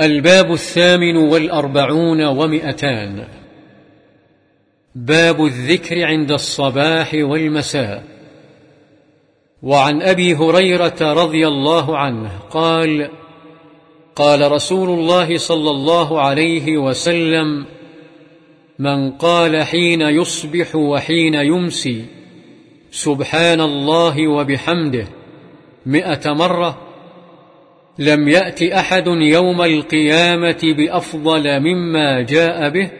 الباب الثامن والأربعون ومئتان. باب الذكر عند الصباح والمساء. وعن أبي هريرة رضي الله عنه قال قال رسول الله صلى الله عليه وسلم من قال حين يصبح وحين يمسي سبحان الله وبحمده مئة مرة لم يأت أحد يوم القيامة بأفضل مما جاء به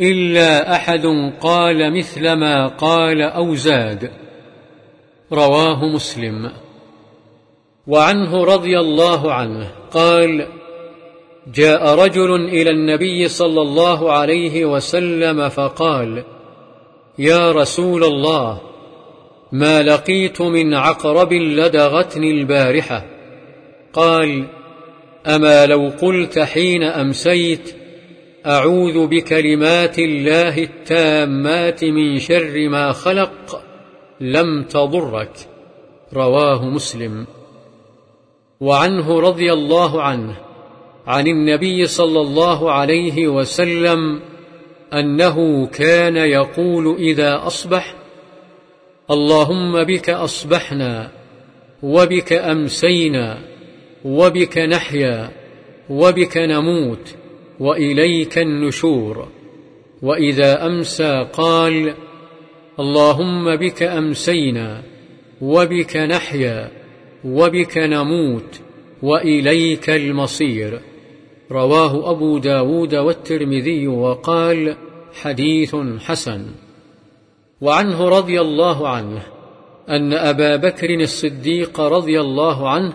إلا أحد قال مثل ما قال أو زاد. رواه مسلم. وعنه رضي الله عنه قال جاء رجل إلى النبي صلى الله عليه وسلم فقال يا رسول الله ما لقيت من عقرب لدغتني البارحة. قال أما لو قلت حين أمسيت أعوذ بكلمات الله التامات من شر ما خلق لم تضرك. رواه مسلم. وعنه رضي الله عنه عن النبي صلى الله عليه وسلم أنه كان يقول إذا أصبح اللهم بك أصبحنا وبك أمسينا. وبك نحيا وبك نموت وإليك النشور. وإذا أمسى قال اللهم بك أمسينا وبك نحيا وبك نموت وإليك المصير. رواه أبو داود والترمذي وقال حديث حسن. وعنه رضي الله عنه أن أبا بكر الصديق رضي الله عنه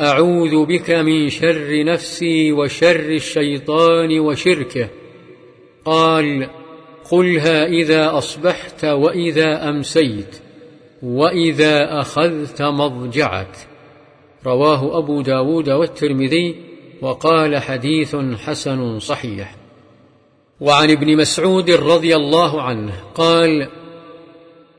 أعوذ بك من شر نفسي وشر الشيطان وشركه. قال قلها إذا أصبحت وإذا أمسيت وإذا أخذت مضجعك. رواه أبو داود والترمذي وقال حديث حسن صحيح. وعن ابن مسعود رضي الله عنه قال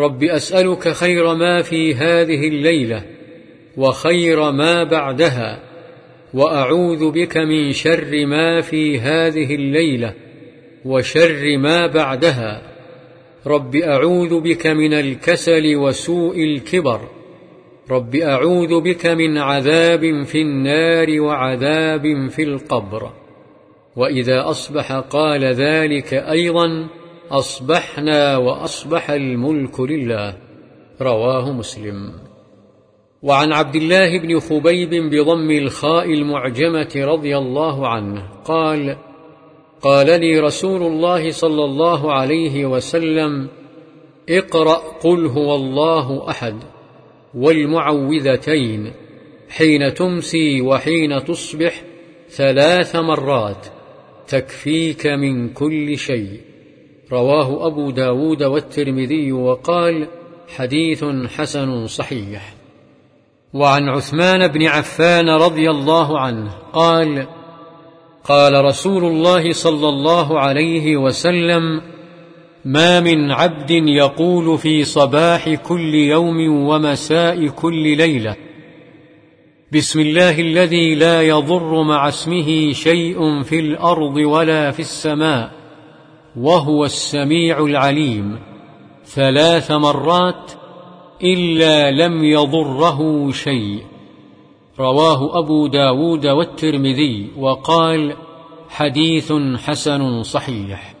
رب أسألك خير ما في هذه الليلة وخير ما بعدها وأعوذ بك من شر ما في هذه الليلة وشر ما بعدها. رب أعوذ بك من الكسل وسوء الكبر رب أعوذ بك من عذاب في النار وعذاب في القبر. وإذا أصبح قال ذلك أيضا أصبحنا وأصبح الملك لله. رواه مسلم. وعن عبد الله بن خبيب بضم الخاء المعجمة رضي الله عنه قال قال لي رسول الله صلى الله عليه وسلم اقرأ قل هو الله أحد والمعوذتين حين تمسي وحين تصبح ثلاث مرات تكفيك من كل شيء. رواه أبو داود والترمذي وقال حديث حسن صحيح. وعن عثمان بن عفان رضي الله عنه قال قال رسول الله صلى الله عليه وسلم ما من عبد يقول في صباح كل يوم ومساء كل ليلة. بسم الله الذي لا يضر مع اسمه شيء في الأرض ولا في السماء. وهو السميع العليم ثلاث مرات إلا لم يضره شيء. رواه أبو داود والترمذي وقال حديث حسن صحيح.